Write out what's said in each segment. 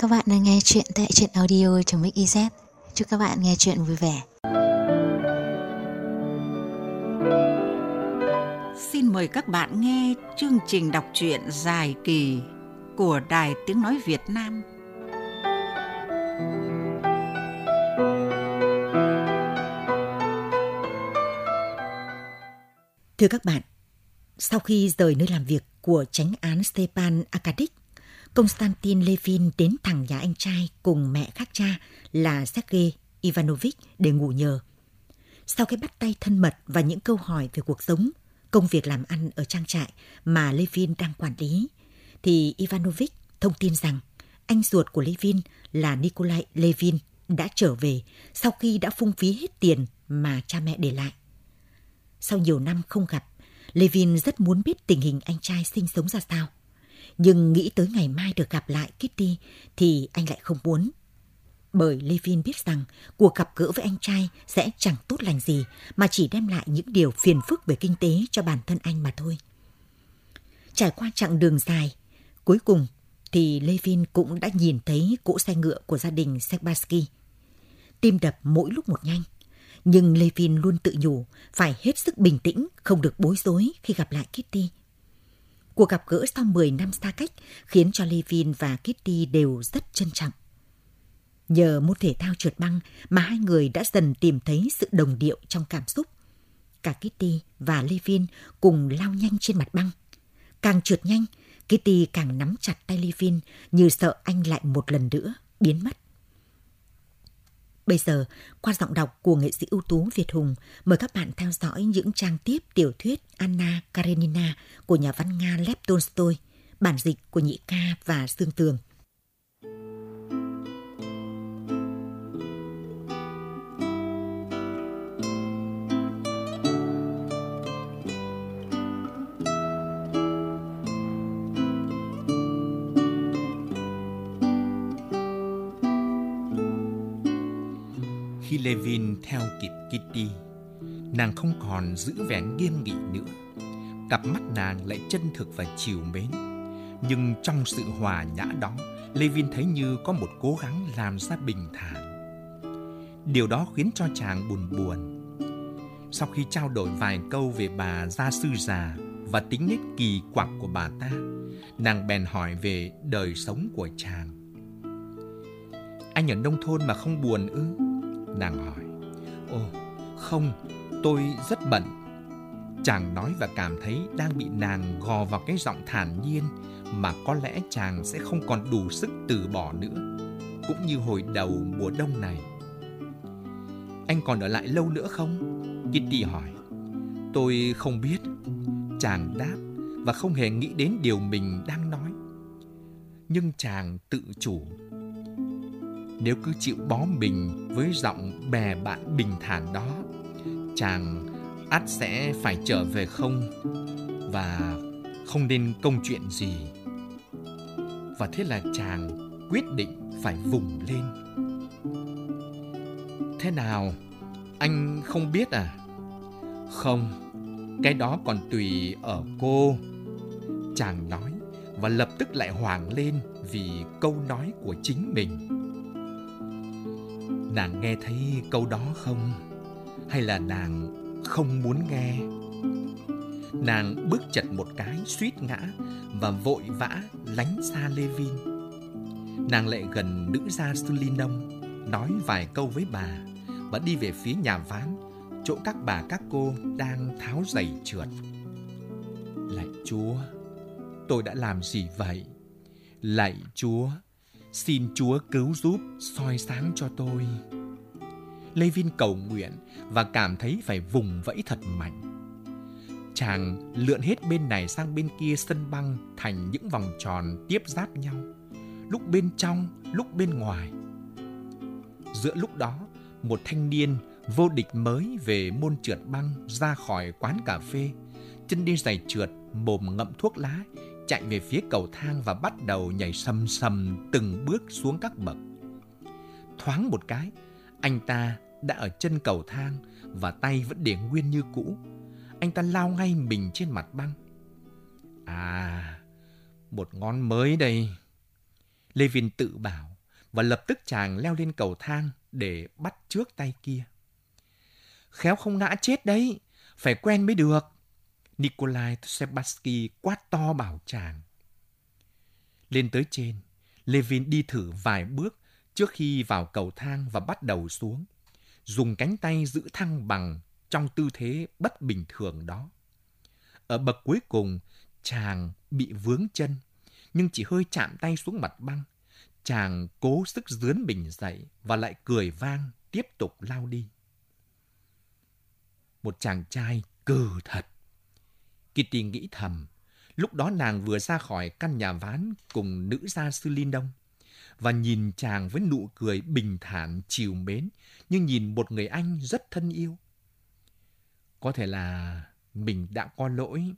Các bạn đang nghe chuyện tại truyện audio trong Mix Chúc các bạn nghe chuyện vui vẻ. Xin mời các bạn nghe chương trình đọc truyện dài kỳ của Đài Tiếng Nói Việt Nam. Thưa các bạn, sau khi rời nơi làm việc của tránh án Stepan Arkadyk, Konstantin Levin đến thẳng nhà anh trai cùng mẹ khác cha là Sergei Ivanovich để ngủ nhờ. Sau cái bắt tay thân mật và những câu hỏi về cuộc sống, công việc làm ăn ở trang trại mà Levin đang quản lý, thì Ivanovich thông tin rằng anh ruột của Levin là Nikolai Levin đã trở về sau khi đã phung phí hết tiền mà cha mẹ để lại. Sau nhiều năm không gặp, Levin rất muốn biết tình hình anh trai sinh sống ra sao. Nhưng nghĩ tới ngày mai được gặp lại Kitty thì anh lại không muốn. Bởi Levin biết rằng cuộc gặp gỡ với anh trai sẽ chẳng tốt lành gì mà chỉ đem lại những điều phiền phức về kinh tế cho bản thân anh mà thôi. Trải qua chặng đường dài, cuối cùng thì Levin cũng đã nhìn thấy cỗ xe ngựa của gia đình Sebaski. Tim đập mỗi lúc một nhanh. Nhưng Levin luôn tự nhủ phải hết sức bình tĩnh, không được bối rối khi gặp lại Kitty. Cuộc gặp gỡ sau 10 năm xa cách khiến cho Levin và Kitty đều rất trân trọng. Nhờ môn thể thao trượt băng mà hai người đã dần tìm thấy sự đồng điệu trong cảm xúc. Cả Kitty và Levin cùng lao nhanh trên mặt băng. Càng trượt nhanh, Kitty càng nắm chặt tay Levin như sợ anh lại một lần nữa biến mất. Bây giờ, qua giọng đọc của nghệ sĩ ưu tú Việt Hùng, mời các bạn theo dõi những trang tiếp tiểu thuyết Anna Karenina của nhà văn Nga Lev Tolstoy, bản dịch của Nhị Ca và Dương Tường. Levin theo kịp Kitty, nàng không còn giữ vẻ nghiêm nghị nữa. Cặp mắt nàng lại chân thực và chiều mến. Nhưng trong sự hòa nhã đó, Levin thấy như có một cố gắng làm ra bình thản. Điều đó khiến cho chàng buồn buồn. Sau khi trao đổi vài câu về bà gia sư già và tính nết kỳ quặc của bà ta, nàng bèn hỏi về đời sống của chàng. Anh ở nông thôn mà không buồn ư? Nàng hỏi. Ồ, không, tôi rất bận. Chàng nói và cảm thấy đang bị nàng gò vào cái giọng thản nhiên mà có lẽ chàng sẽ không còn đủ sức từ bỏ nữa. Cũng như hồi đầu mùa đông này. Anh còn ở lại lâu nữa không? Kitty hỏi. Tôi không biết. Chàng đáp và không hề nghĩ đến điều mình đang nói. Nhưng chàng tự chủ nếu cứ chịu bó mình với giọng bè bạn bình thản đó, chàng ắt sẽ phải trở về không? Và không nên công chuyện gì? Và thế là chàng quyết định phải vùng lên. Thế nào? Anh không biết à? Không, cái đó còn tùy ở cô. Chàng nói và lập tức lại hoảng lên vì câu nói của chính mình. Nàng nghe thấy câu đó không? Hay là nàng không muốn nghe? Nàng bước chật một cái suýt ngã và vội vã lánh xa Lê Vin. Nàng lại gần nữ gia Sulinom, nói vài câu với bà và đi về phía nhà ván, chỗ các bà các cô đang tháo giày trượt. Lạy Chúa, tôi đã làm gì vậy? Lạy Chúa, Xin Chúa cứu giúp soi sáng cho tôi. Levin cầu nguyện và cảm thấy phải vùng vẫy thật mạnh. Chàng lượn hết bên này sang bên kia sân băng thành những vòng tròn tiếp giáp nhau, lúc bên trong, lúc bên ngoài. Giữa lúc đó, một thanh niên vô địch mới về môn trượt băng ra khỏi quán cà phê, chân đi giày trượt, mồm ngậm thuốc lá, chạy về phía cầu thang và bắt đầu nhảy sầm sầm từng bước xuống các bậc. Thoáng một cái, anh ta đã ở chân cầu thang và tay vẫn để nguyên như cũ. Anh ta lao ngay mình trên mặt băng. À, một ngón mới đây. Levin tự bảo và lập tức chàng leo lên cầu thang để bắt trước tay kia. Khéo không ngã chết đấy, phải quen mới được. Nikolai Sebaski quát to bảo chàng. Lên tới trên, Levin đi thử vài bước trước khi vào cầu thang và bắt đầu xuống. Dùng cánh tay giữ thăng bằng trong tư thế bất bình thường đó. Ở bậc cuối cùng, chàng bị vướng chân, nhưng chỉ hơi chạm tay xuống mặt băng. Chàng cố sức dướn bình dậy và lại cười vang, tiếp tục lao đi. Một chàng trai cừ thật. Kitty nghĩ thầm, lúc đó nàng vừa ra khỏi căn nhà ván cùng nữ gia sư Linh Đông và nhìn chàng với nụ cười bình thản chiều mến như nhìn một người anh rất thân yêu. Có thể là mình đã có lỗi,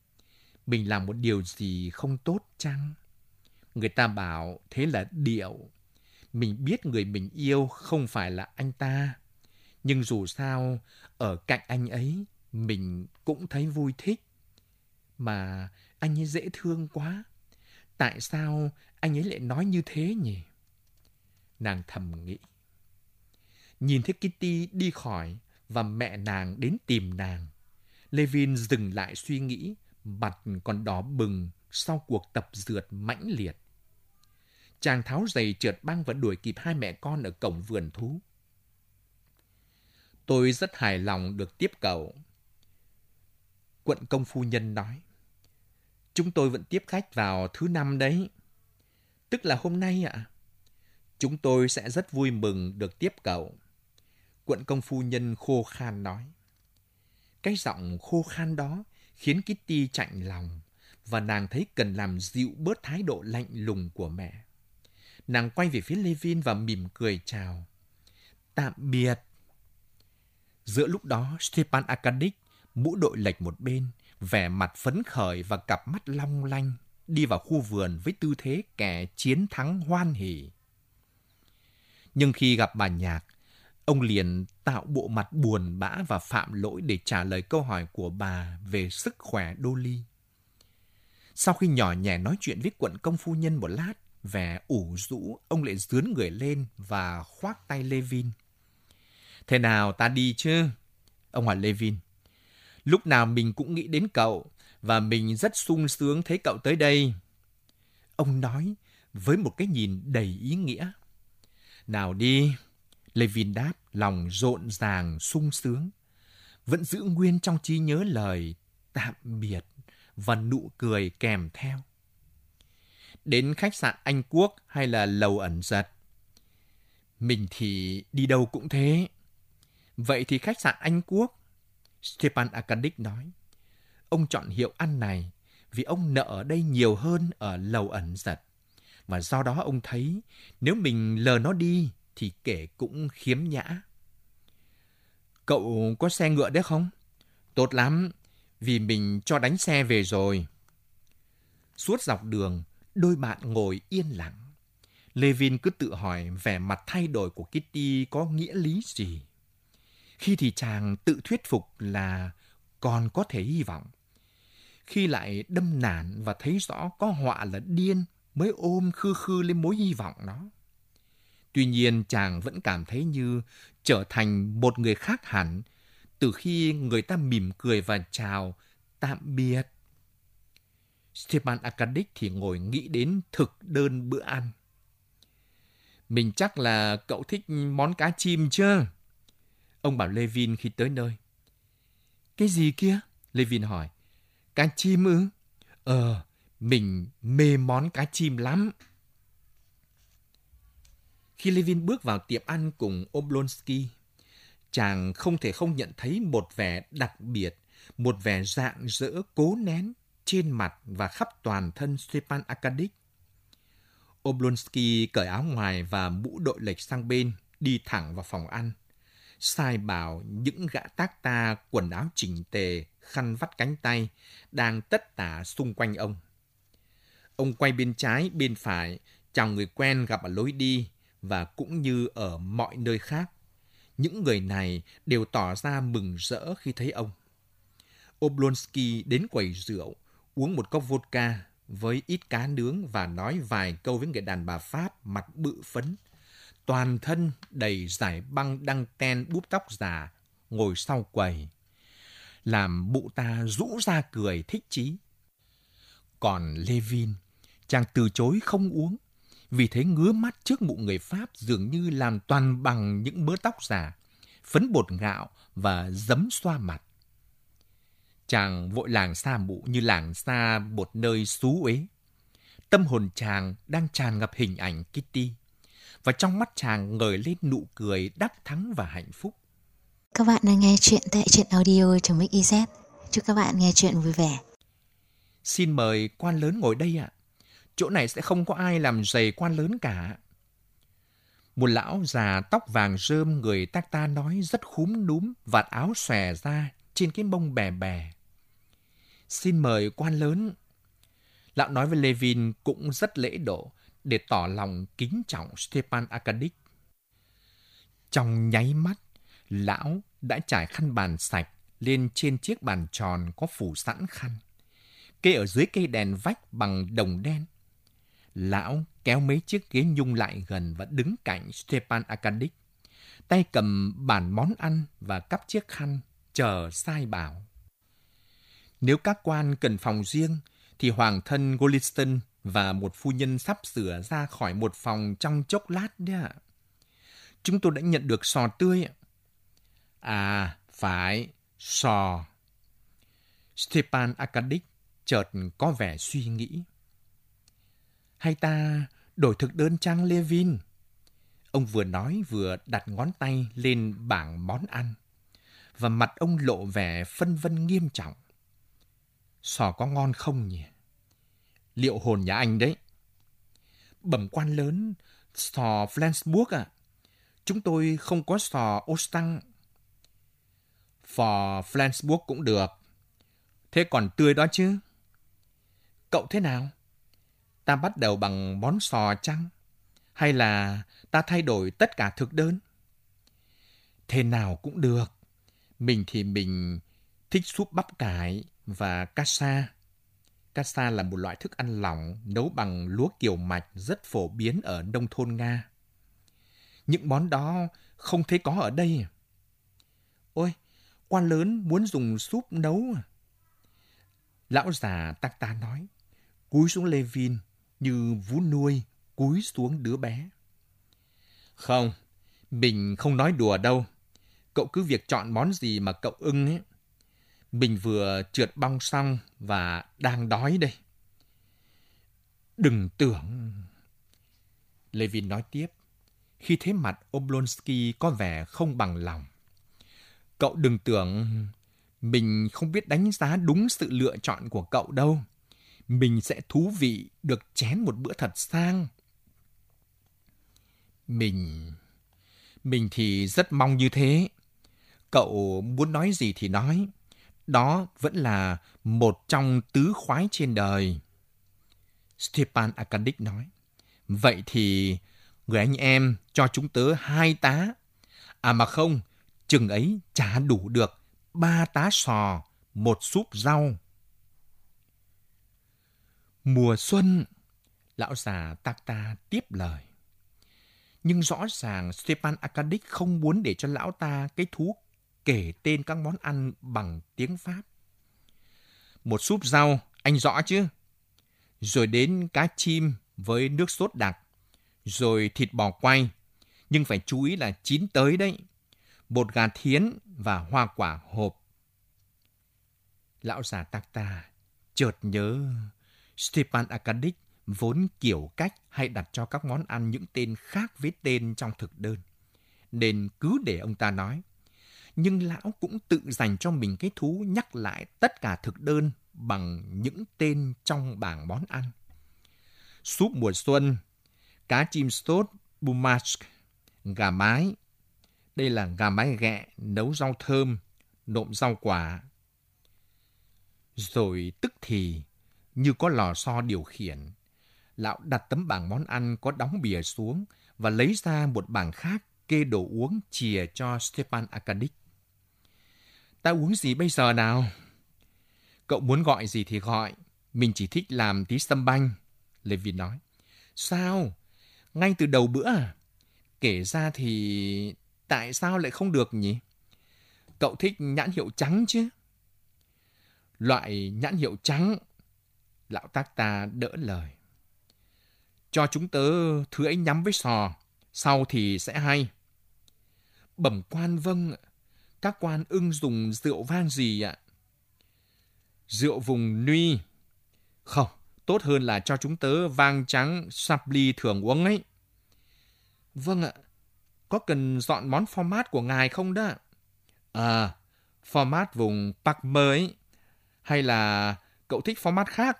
mình làm một điều gì không tốt chăng? Người ta bảo thế là điệu. Mình biết người mình yêu không phải là anh ta. Nhưng dù sao, ở cạnh anh ấy, mình cũng thấy vui thích. Mà anh ấy dễ thương quá. Tại sao anh ấy lại nói như thế nhỉ? Nàng thầm nghĩ. Nhìn thấy Kitty đi khỏi và mẹ nàng đến tìm nàng. Levin dừng lại suy nghĩ, mặt còn đỏ bừng sau cuộc tập dượt mãnh liệt. Chàng tháo giày trượt băng và đuổi kịp hai mẹ con ở cổng vườn thú. Tôi rất hài lòng được tiếp cậu. Quận công phu nhân nói. Chúng tôi vẫn tiếp khách vào thứ năm đấy. Tức là hôm nay ạ. À? Chúng tôi sẽ rất vui mừng được tiếp cậu. Quận công phu nhân khô khan nói. Cái giọng khô khan đó khiến Kitty chạnh lòng và nàng thấy cần làm dịu bớt thái độ lạnh lùng của mẹ. Nàng quay về phía Levin và mỉm cười chào. Tạm biệt. Giữa lúc đó, Stepan Arkadyc, mũ đội lệch một bên, vẻ mặt phấn khởi và cặp mắt long lanh, đi vào khu vườn với tư thế kẻ chiến thắng hoan hỉ. Nhưng khi gặp bà Nhạc, ông liền tạo bộ mặt buồn bã và phạm lỗi để trả lời câu hỏi của bà về sức khỏe Dolly. Sau khi nhỏ nhẹ nói chuyện với quận công phu nhân một lát, vẻ ủ rũ, ông lại dướn người lên và khoác tay Levin. Thế nào ta đi chứ? Ông hỏi Levin. Lúc nào mình cũng nghĩ đến cậu, và mình rất sung sướng thấy cậu tới đây. Ông nói với một cái nhìn đầy ý nghĩa. Nào đi. Levin đáp, lòng rộn ràng, sung sướng. Vẫn giữ nguyên trong trí nhớ lời tạm biệt và nụ cười kèm theo. Đến khách sạn Anh Quốc hay là lầu ẩn giật? Mình thì đi đâu cũng thế. Vậy thì khách sạn Anh Quốc? Stepan Arkadyk nói. Ông chọn hiệu ăn này vì ông nợ ở đây nhiều hơn ở lầu ẩn giật. Và do đó ông thấy nếu mình lờ nó đi thì kể cũng khiếm nhã. Cậu có xe ngựa đấy không? Tốt lắm, vì mình cho đánh xe về rồi. Suốt dọc đường, đôi bạn ngồi yên lặng. Levin cứ tự hỏi vẻ mặt thay đổi của Kitty có nghĩa lý gì. Khi thì chàng tự thuyết phục là còn có thể hy vọng. Khi lại đâm nản và thấy rõ có họa là điên, mới ôm khư khư lên mối hy vọng đó. Tuy nhiên, chàng vẫn cảm thấy như trở thành một người khác hẳn từ khi người ta mỉm cười và chào tạm biệt. Stepan Arkadyc thì ngồi nghĩ đến thực đơn bữa ăn. Mình chắc là cậu thích món cá chim chưa? Ông bảo Levin khi tới nơi. Cái gì kia? Levin hỏi. Cá chim ư? Ờ, mình mê món cá chim lắm. Khi Levin bước vào tiệm ăn cùng Oblonsky, chàng không thể không nhận thấy một vẻ đặc biệt, một vẻ dạng dỡ cố nén trên mặt và khắp toàn thân Stepan Arkadyc. Oblonsky cởi áo ngoài và mũ đội lệch sang bên, đi thẳng vào phòng ăn. Sai bảo những gã tác ta quần áo chỉnh tề, khăn vắt cánh tay, đang tất tả xung quanh ông. Ông quay bên trái, bên phải, chào người quen gặp ở lối đi, và cũng như ở mọi nơi khác, những người này đều tỏ ra mừng rỡ khi thấy ông. Oblonsky đến quầy rượu, uống một cốc vodka với ít cá nướng và nói vài câu với người đàn bà Pháp mặt bự phấn. Toàn thân đầy giải băng đăng ten búp tóc già, ngồi sau quầy. Làm bụ ta rũ ra cười thích chí. Còn Levin, chàng từ chối không uống, vì thế ngứa mắt trước mụ người Pháp dường như làm toàn bằng những mớ tóc già, phấn bột gạo và giấm xoa mặt. Chàng vội làng xa mụ như làng xa một nơi xú uế. Tâm hồn chàng đang tràn ngập hình ảnh Kitty, và trong mắt chàng ngời lên nụ cười đắc thắng và hạnh phúc. Các bạn đang nghe chuyện tại truyện audio.mix.iz. Chúc các bạn nghe chuyện vui vẻ. Xin mời quan lớn ngồi đây ạ. Chỗ này sẽ không có ai làm giày quan lớn cả. Một lão già tóc vàng rơm người tác ta nói rất khúm núm, vạt áo xòe ra trên cái bông bè bè. Xin mời quan lớn. Lão nói với Levin cũng rất lễ độ để tỏ lòng kính trọng Stepan Arkadyk. Trong nháy mắt, lão đã trải khăn bàn sạch lên trên chiếc bàn tròn có phủ sẵn khăn. Kê ở dưới cây đèn vách bằng đồng đen. Lão kéo mấy chiếc ghế nhung lại gần và đứng cạnh Stepan Arkadyk. Tay cầm bàn món ăn và cắp chiếc khăn, chờ sai bảo. Nếu các quan cần phòng riêng, thì hoàng thân Goldston và một phu nhân sắp sửa ra khỏi một phòng trong chốc lát đấy ạ. Chúng tôi đã nhận được sò tươi. À, phải, sò. Stepan Arkadyk chợt có vẻ suy nghĩ. Hay ta đổi thực đơn trang Levin? Ông vừa nói vừa đặt ngón tay lên bảng món ăn. Và mặt ông lộ vẻ phân vân nghiêm trọng. Sò có ngon không nhỉ? Liệu hồn nhà anh đấy. Bẩm quan lớn, sò Flensburg à? Chúng tôi không có sò Ostang. Phò Flensburg cũng được. Thế còn tươi đó chứ? Cậu thế nào? Ta bắt đầu bằng món sò chăng? Hay là ta thay đổi tất cả thực đơn? Thế nào cũng được. Mình thì mình thích súp bắp cải và kasa. Kasa là một loại thức ăn lỏng nấu bằng lúa kiều mạch rất phổ biến ở nông thôn Nga. Những món đó không thấy có ở đây. Ôi, quan lớn muốn dùng súp nấu à? Lão già tắc ta nói, cúi xuống Levin như vú nuôi cúi xuống đứa bé. Không, mình không nói đùa đâu. Cậu cứ việc chọn món gì mà cậu ưng ấy. Mình vừa trượt bong xong và đang đói đây. Đừng tưởng... Levin nói tiếp, khi thấy mặt Oblonsky có vẻ không bằng lòng. Cậu đừng tưởng mình không biết đánh giá đúng sự lựa chọn của cậu đâu. Mình sẽ thú vị được chén một bữa thật sang. Mình... Mình thì rất mong như thế. Cậu muốn nói gì thì nói. Đó vẫn là một trong tứ khoái trên đời. Stepan Arkadyk nói. Vậy thì người anh em cho chúng tớ hai tá. À mà không, chừng ấy chả đủ được ba tá sò, một súp rau. Mùa xuân, lão già Takta tiếp lời. Nhưng rõ ràng Stepan Arkadyk không muốn để cho lão ta cái thú kể tên các món ăn bằng tiếng Pháp. Một súp rau, anh rõ chứ? Rồi đến cá chim với nước sốt đặc, rồi thịt bò quay. Nhưng phải chú ý là chín tới đấy. Bột gà thiến và hoa quả hộp. Lão già Takta chợt nhớ Stepan Arkadyk vốn kiểu cách hay đặt cho các món ăn những tên khác với tên trong thực đơn. Nên cứ để ông ta nói. Nhưng lão cũng tự dành cho mình cái thú nhắc lại tất cả thực đơn bằng những tên trong bảng món ăn. Súp mùa xuân, cá chim sốt, bumask, gà mái. Đây là gà mái ghẹ nấu rau thơm, nộm rau quả. Rồi tức thì, như có lò xo điều khiển, lão đặt tấm bảng món ăn có đóng bìa xuống và lấy ra một bảng khác kê đồ uống chìa cho Stepan Arkadyk. Ta uống gì bây giờ nào? Cậu muốn gọi gì thì gọi, Mình chỉ thích làm tí sâm banh, Levi nói. Sao? Ngay từ đầu bữa à? Kể ra thì tại sao lại không được nhỉ? Cậu thích nhãn hiệu trắng chứ? Loại nhãn hiệu trắng. Lão tác ta đỡ lời. Cho chúng tớ thứ ấy nhắm với sò, sau thì sẽ hay. Bẩm quan vâng, các quan ưng dùng rượu vang gì ạ? Rượu vùng Nuy. Không, tốt hơn là cho chúng tớ vang trắng Chablis thường uống ấy. Vâng ạ, có cần dọn món format của ngài không đó? À, format vùng Park mới hay là cậu thích format khác?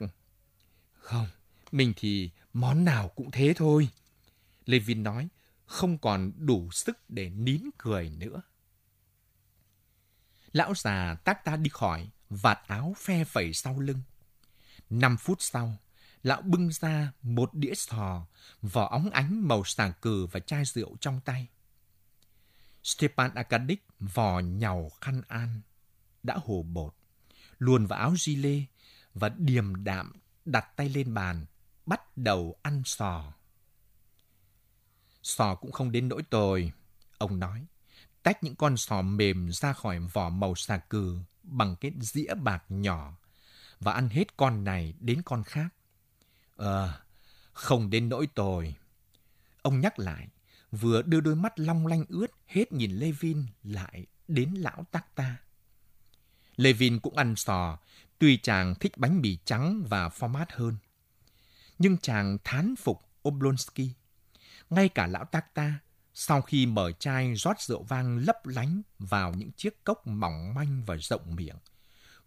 Không, mình thì món nào cũng thế thôi. Levin nói, không còn đủ sức để nín cười nữa. Lão già tác ta đi khỏi, vạt áo phe phẩy sau lưng. Năm phút sau, lão bưng ra một đĩa sò, vỏ óng ánh màu sàng cừ và chai rượu trong tay. Stepan Akadik vò nhàu khăn an, đã hồ bột, luồn vào áo gilet và điềm đạm đặt tay lên bàn, bắt đầu ăn sò. Sò cũng không đến nỗi tồi, ông nói. Tách những con sò mềm ra khỏi vỏ màu xà cừ bằng cái dĩa bạc nhỏ và ăn hết con này đến con khác. Ờ, không đến nỗi tồi. Ông nhắc lại, vừa đưa đôi mắt long lanh ướt hết nhìn Levin lại đến lão tác ta. Levin cũng ăn sò, tuy chàng thích bánh mì trắng và format hơn. Nhưng chàng thán phục Oblonsky. Ngay cả lão tác ta, sau khi mở chai rót rượu vang lấp lánh vào những chiếc cốc mỏng manh và rộng miệng,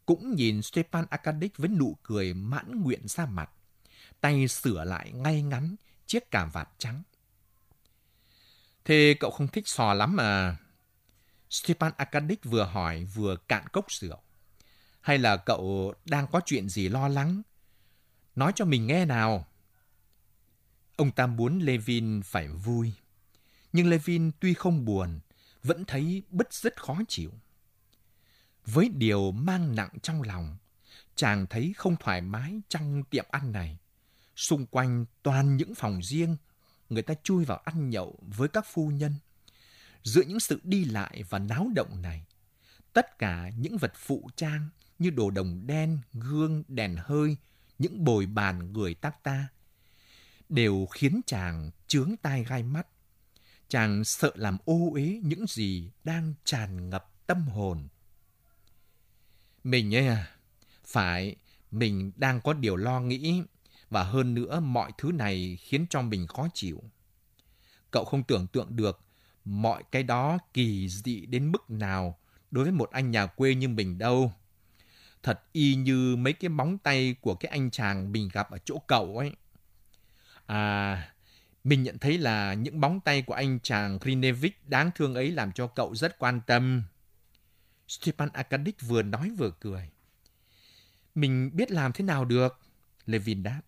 cũng nhìn Stepan Arkadyc với nụ cười mãn nguyện ra mặt, tay sửa lại ngay ngắn chiếc cà vạt trắng. Thế cậu không thích sò lắm à? Stepan Arkadyc vừa hỏi vừa cạn cốc rượu. Hay là cậu đang có chuyện gì lo lắng? Nói cho mình nghe nào. Ông ta muốn Levin phải vui. Nhưng Levin tuy không buồn, vẫn thấy bứt rất khó chịu. Với điều mang nặng trong lòng, chàng thấy không thoải mái trong tiệm ăn này. Xung quanh toàn những phòng riêng, người ta chui vào ăn nhậu với các phu nhân. Giữa những sự đi lại và náo động này, tất cả những vật phụ trang như đồ đồng đen, gương, đèn hơi, những bồi bàn người tác ta, đều khiến chàng chướng tai gai mắt. Chàng sợ làm ô uế những gì đang tràn ngập tâm hồn. Mình ấy à, phải, mình đang có điều lo nghĩ, và hơn nữa mọi thứ này khiến cho mình khó chịu. Cậu không tưởng tượng được mọi cái đó kỳ dị đến mức nào đối với một anh nhà quê như mình đâu. Thật y như mấy cái móng tay của cái anh chàng mình gặp ở chỗ cậu ấy. À, mình nhận thấy là những bóng tay của anh chàng Grinevich đáng thương ấy làm cho cậu rất quan tâm. Stepan Arkadyk vừa nói vừa cười. Mình biết làm thế nào được? Levin đáp.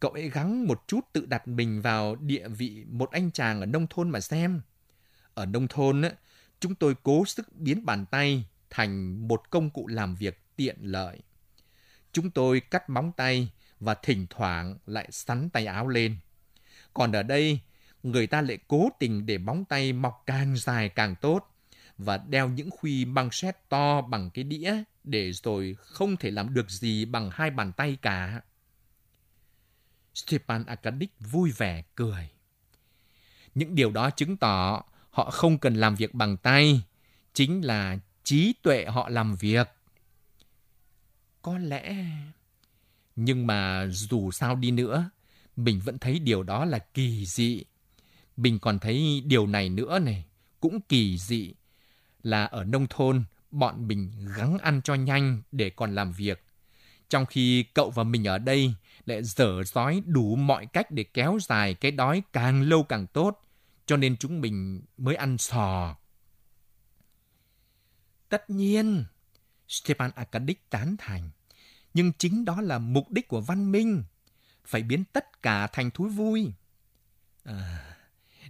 Cậu ấy gắng một chút tự đặt mình vào địa vị một anh chàng ở nông thôn mà xem. Ở nông thôn, chúng tôi cố sức biến bàn tay thành một công cụ làm việc tiện lợi. Chúng tôi cắt móng tay và thỉnh thoảng lại sắn tay áo lên. Còn ở đây, người ta lại cố tình để móng tay mọc càng dài càng tốt và đeo những khuy băng xét to bằng cái đĩa để rồi không thể làm được gì bằng hai bàn tay cả. Stepan Arkadyk vui vẻ cười. Những điều đó chứng tỏ họ không cần làm việc bằng tay, chính là trí tuệ họ làm việc. Có lẽ... Nhưng mà dù sao đi nữa, mình vẫn thấy điều đó là kỳ dị. Mình còn thấy điều này nữa này, cũng kỳ dị, là ở nông thôn, bọn mình gắng ăn cho nhanh để còn làm việc. Trong khi cậu và mình ở đây lại dở dói đủ mọi cách để kéo dài cái đói càng lâu càng tốt, cho nên chúng mình mới ăn sò. Tất nhiên, Stepan Arkadyk tán thành. Nhưng chính đó là mục đích của văn minh, phải biến tất cả thành thú vui. À,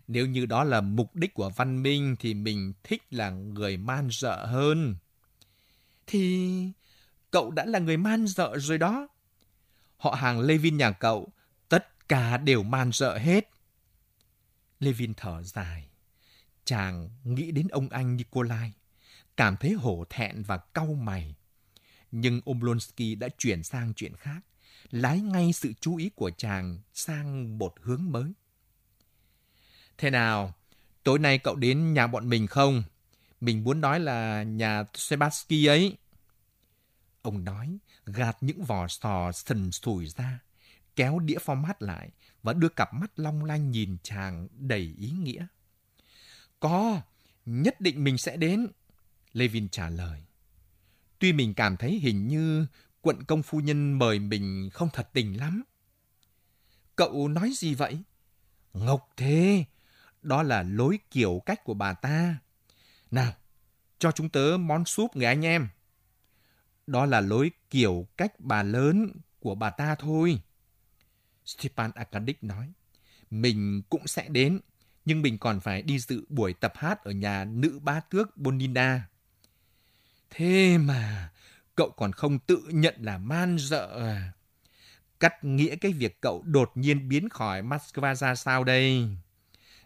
nếu như đó là mục đích của văn minh thì mình thích là người man dợ hơn. Thì cậu đã là người man dợ rồi đó. họ hàng Levin nhà cậu, tất cả đều man dợ hết. Levin thở dài. Chàng nghĩ đến ông anh Nikolai, cảm thấy hổ thẹn và cau mày. Nhưng Oblonsky đã chuyển sang chuyện khác, lái ngay sự chú ý của chàng sang một hướng mới. Thế nào, tối nay cậu đến nhà bọn mình không? Mình muốn nói là nhà Sebaski ấy. Ông nói, gạt những vỏ sò sần sùi ra, kéo đĩa format lại và đưa cặp mắt long lanh nhìn chàng đầy ý nghĩa. Có, nhất định mình sẽ đến. Levin trả lời. Tuy mình cảm thấy hình như quận công phu nhân mời mình không thật tình lắm. Cậu nói gì vậy? ngọc thế, đó là lối kiểu cách của bà ta. Nào, cho chúng tớ món súp người anh em. Đó là lối kiểu cách bà lớn của bà ta thôi. Stepan Arkadyk nói, mình cũng sẽ đến, nhưng mình còn phải đi dự buổi tập hát ở nhà nữ bá tước Bonina. Thế mà, cậu còn không tự nhận là man dợ à? Cắt nghĩa cái việc cậu đột nhiên biến khỏi Moscow ra sao đây?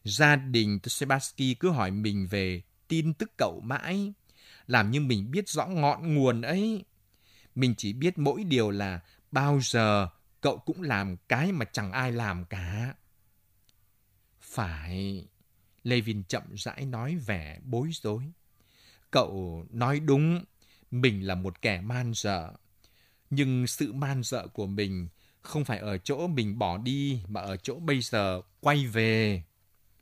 Gia đình Sebastian cứ hỏi mình về tin tức cậu mãi, làm như mình biết rõ ngọn nguồn ấy. Mình chỉ biết mỗi điều là bao giờ cậu cũng làm cái mà chẳng ai làm cả. Phải, Levin chậm rãi nói vẻ bối rối. Cậu nói đúng, mình là một kẻ man dợ. Nhưng sự man dợ của mình không phải ở chỗ mình bỏ đi mà ở chỗ bây giờ quay về.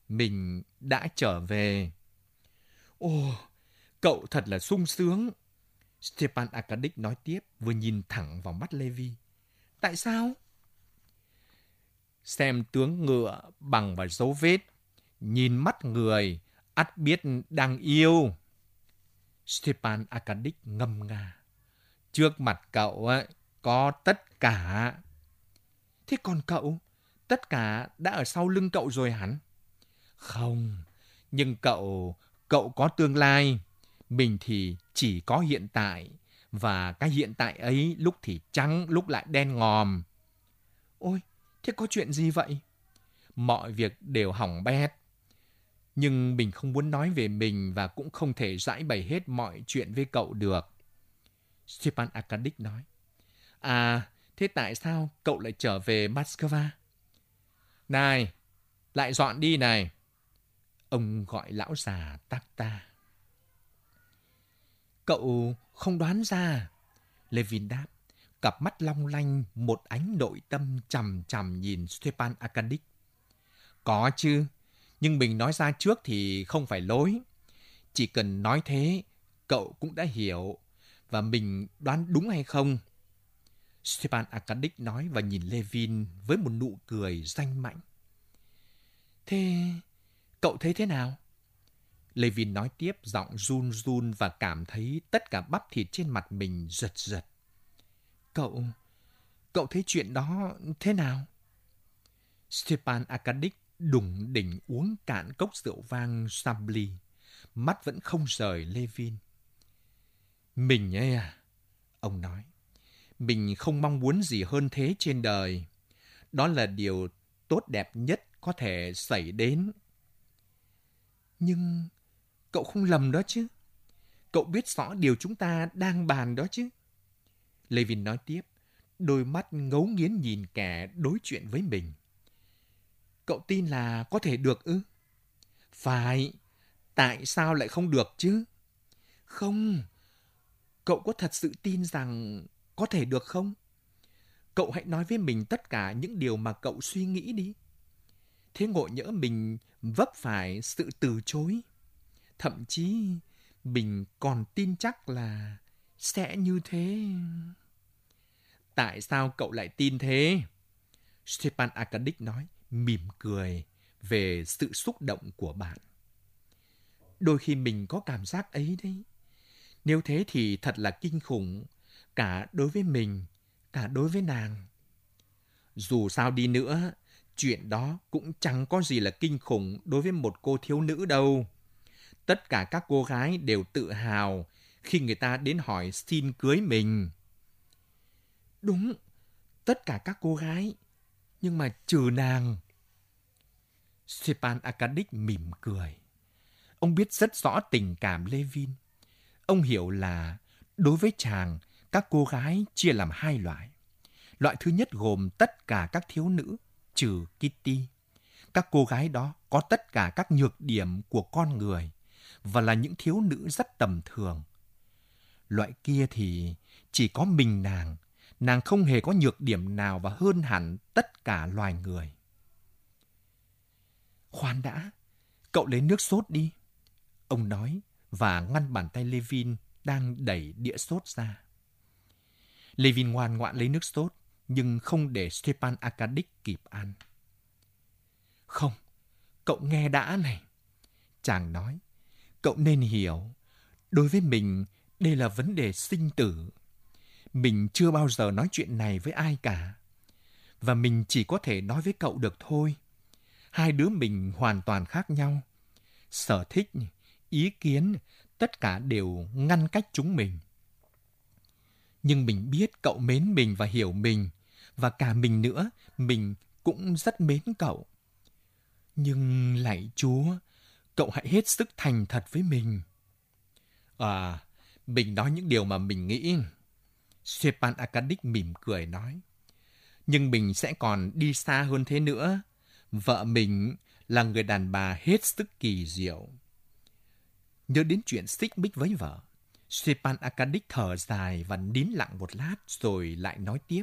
Mình đã trở về. Ồ, cậu thật là sung sướng. Stepan Arkadyk nói tiếp vừa nhìn thẳng vào mắt Levi. Tại sao? Xem tướng ngựa bằng và dấu vết, nhìn mắt người, ắt biết đang yêu. Stepan Arkadyk ngâm nga. Trước mặt cậu ấy, có tất cả. Thế còn cậu? Tất cả đã ở sau lưng cậu rồi hẳn? Không, nhưng cậu, cậu có tương lai. Mình thì chỉ có hiện tại. Và cái hiện tại ấy lúc thì trắng, lúc lại đen ngòm. Ôi, thế có chuyện gì vậy? Mọi việc đều hỏng bét. Nhưng mình không muốn nói về mình và cũng không thể giải bày hết mọi chuyện với cậu được. Stepan Arkadyk nói. À, thế tại sao cậu lại trở về Moscow? Này, lại dọn đi này. Ông gọi lão già tác ta. Cậu không đoán ra. Levin đáp, cặp mắt long lanh, một ánh nội tâm chằm chằm nhìn Stepan Arkadyk. Có chứ, nhưng mình nói ra trước thì không phải lỗi Chỉ cần nói thế, cậu cũng đã hiểu. Và mình đoán đúng hay không? Stepan Arkadyk nói và nhìn Levin với một nụ cười danh mạnh. Thế cậu thấy thế nào? Levin nói tiếp giọng run run và cảm thấy tất cả bắp thịt trên mặt mình giật giật. Cậu, cậu thấy chuyện đó thế nào? Stepan Arkadyk đùng đỉnh uống cạn cốc rượu vang Sambli. Mắt vẫn không rời Levin. Mình ấy à, ông nói. Mình không mong muốn gì hơn thế trên đời. Đó là điều tốt đẹp nhất có thể xảy đến. Nhưng cậu không lầm đó chứ. Cậu biết rõ điều chúng ta đang bàn đó chứ. Levin nói tiếp, đôi mắt ngấu nghiến nhìn kẻ đối chuyện với mình. Cậu tin là có thể được ư? Phải, tại sao lại không được chứ? Không, cậu có thật sự tin rằng có thể được không? Cậu hãy nói với mình tất cả những điều mà cậu suy nghĩ đi. Thế ngộ nhỡ mình vấp phải sự từ chối. Thậm chí mình còn tin chắc là sẽ như thế. Tại sao cậu lại tin thế? Stepan Arkadyk nói, mỉm cười về sự xúc động của bạn. Đôi khi mình có cảm giác ấy đấy. Nếu thế thì thật là kinh khủng, cả đối với mình, cả đối với nàng. Dù sao đi nữa, chuyện đó cũng chẳng có gì là kinh khủng đối với một cô thiếu nữ đâu. Tất cả các cô gái đều tự hào khi người ta đến hỏi xin cưới mình. Đúng, tất cả các cô gái, nhưng mà trừ nàng. Stepan Arkadych mỉm cười. Ông biết rất rõ tình cảm Levin. Ông hiểu là đối với chàng, các cô gái chia làm hai loại. Loại thứ nhất gồm tất cả các thiếu nữ, trừ Kitty. Các cô gái đó có tất cả các nhược điểm của con người và là những thiếu nữ rất tầm thường. Loại kia thì chỉ có mình nàng, nàng không hề có nhược điểm nào và hơn hẳn tất cả loài người. Khoan đã, cậu lấy nước sốt đi. Ông nói và ngăn bàn tay Levin đang đẩy đĩa sốt ra. Levin ngoan ngoãn lấy nước sốt, nhưng không để Stepan Arkadych kịp ăn. Không, cậu nghe đã này. Chàng nói, cậu nên hiểu, đối với mình đây là vấn đề sinh tử. Mình chưa bao giờ nói chuyện này với ai cả. Và mình chỉ có thể nói với cậu được thôi. Hai đứa mình hoàn toàn khác nhau. Sở thích, ý kiến, tất cả đều ngăn cách chúng mình. Nhưng mình biết cậu mến mình và hiểu mình. Và cả mình nữa, mình cũng rất mến cậu. Nhưng lạy Chúa, cậu hãy hết sức thành thật với mình. À, mình nói những điều mà mình nghĩ. Stepan Akadik mỉm cười nói. Nhưng mình sẽ còn đi xa hơn thế nữa. Vợ mình là người đàn bà hết sức kỳ diệu. Nhớ đến chuyện xích bích với vợ, Stepan Akadik thở dài và nín lặng một lát rồi lại nói tiếp.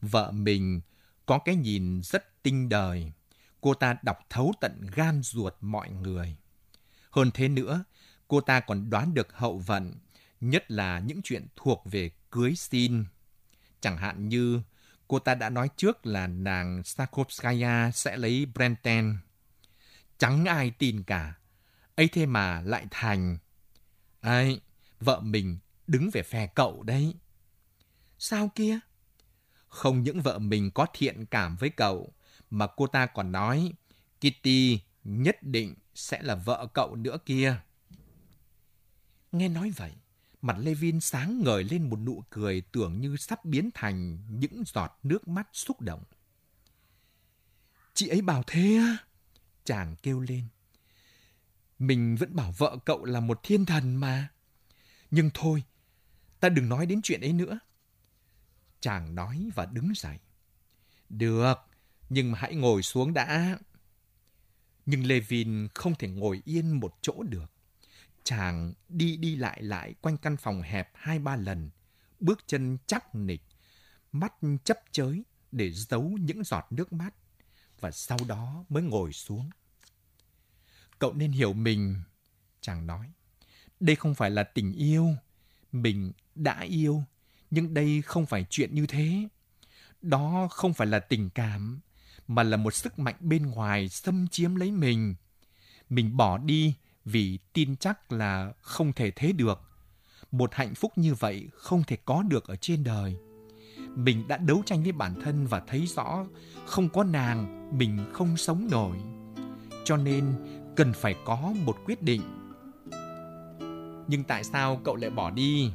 Vợ mình có cái nhìn rất tinh đời. Cô ta đọc thấu tận gan ruột mọi người. Hơn thế nữa, cô ta còn đoán được hậu vận, nhất là những chuyện thuộc về cưới xin. Chẳng hạn như cô ta đã nói trước là nàng Sakovskaya sẽ lấy Brenten. Chẳng ai tin cả. ấy thế mà lại thành. ấy vợ mình đứng về phe cậu đấy. Sao kia? Không những vợ mình có thiện cảm với cậu, mà cô ta còn nói Kitty nhất định sẽ là vợ cậu nữa kia. Nghe nói vậy, mặt Levin sáng ngời lên một nụ cười tưởng như sắp biến thành những giọt nước mắt xúc động. Chị ấy bảo thế á? Chàng kêu lên. Mình vẫn bảo vợ cậu là một thiên thần mà. Nhưng thôi, ta đừng nói đến chuyện ấy nữa. Chàng nói và đứng dậy. Được, nhưng mà hãy ngồi xuống đã. Nhưng Levin không thể ngồi yên một chỗ được. Chàng đi đi lại lại quanh căn phòng hẹp hai ba lần, bước chân chắc nịch, mắt chấp chới để giấu những giọt nước mắt, và sau đó mới ngồi xuống. Cậu nên hiểu mình, chàng nói. Đây không phải là tình yêu. Mình đã yêu, nhưng đây không phải chuyện như thế. Đó không phải là tình cảm, mà là một sức mạnh bên ngoài xâm chiếm lấy mình. Mình bỏ đi vì tin chắc là không thể thế được. Một hạnh phúc như vậy không thể có được ở trên đời. Mình đã đấu tranh với bản thân và thấy rõ không có nàng mình không sống nổi. Cho nên cần phải có một quyết định. Nhưng tại sao cậu lại bỏ đi?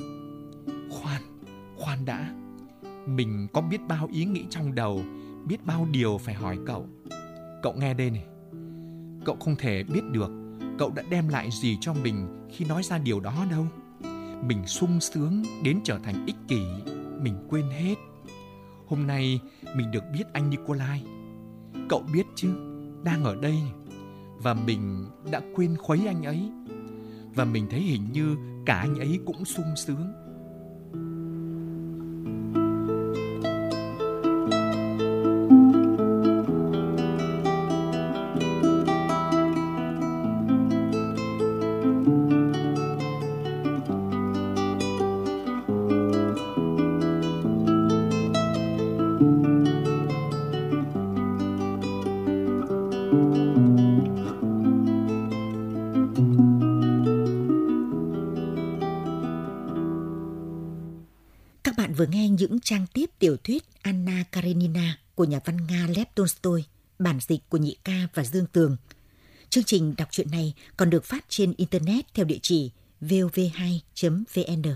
Khoan, khoan đã. Mình có biết bao ý nghĩ trong đầu, biết bao điều phải hỏi cậu. Cậu nghe đây này. Cậu không thể biết được cậu đã đem lại gì cho mình khi nói ra điều đó đâu. Mình sung sướng đến trở thành ích kỷ, mình quên hết. Hôm nay mình được biết anh Nikolai. Cậu biết chứ, đang ở đây và mình đã quên khuấy anh ấy. Và mình thấy hình như cả anh ấy cũng sung sướng dịch của Nhị Ca và Dương Tường. Chương trình đọc truyện này còn được phát trên Internet theo địa chỉ vov2.vn.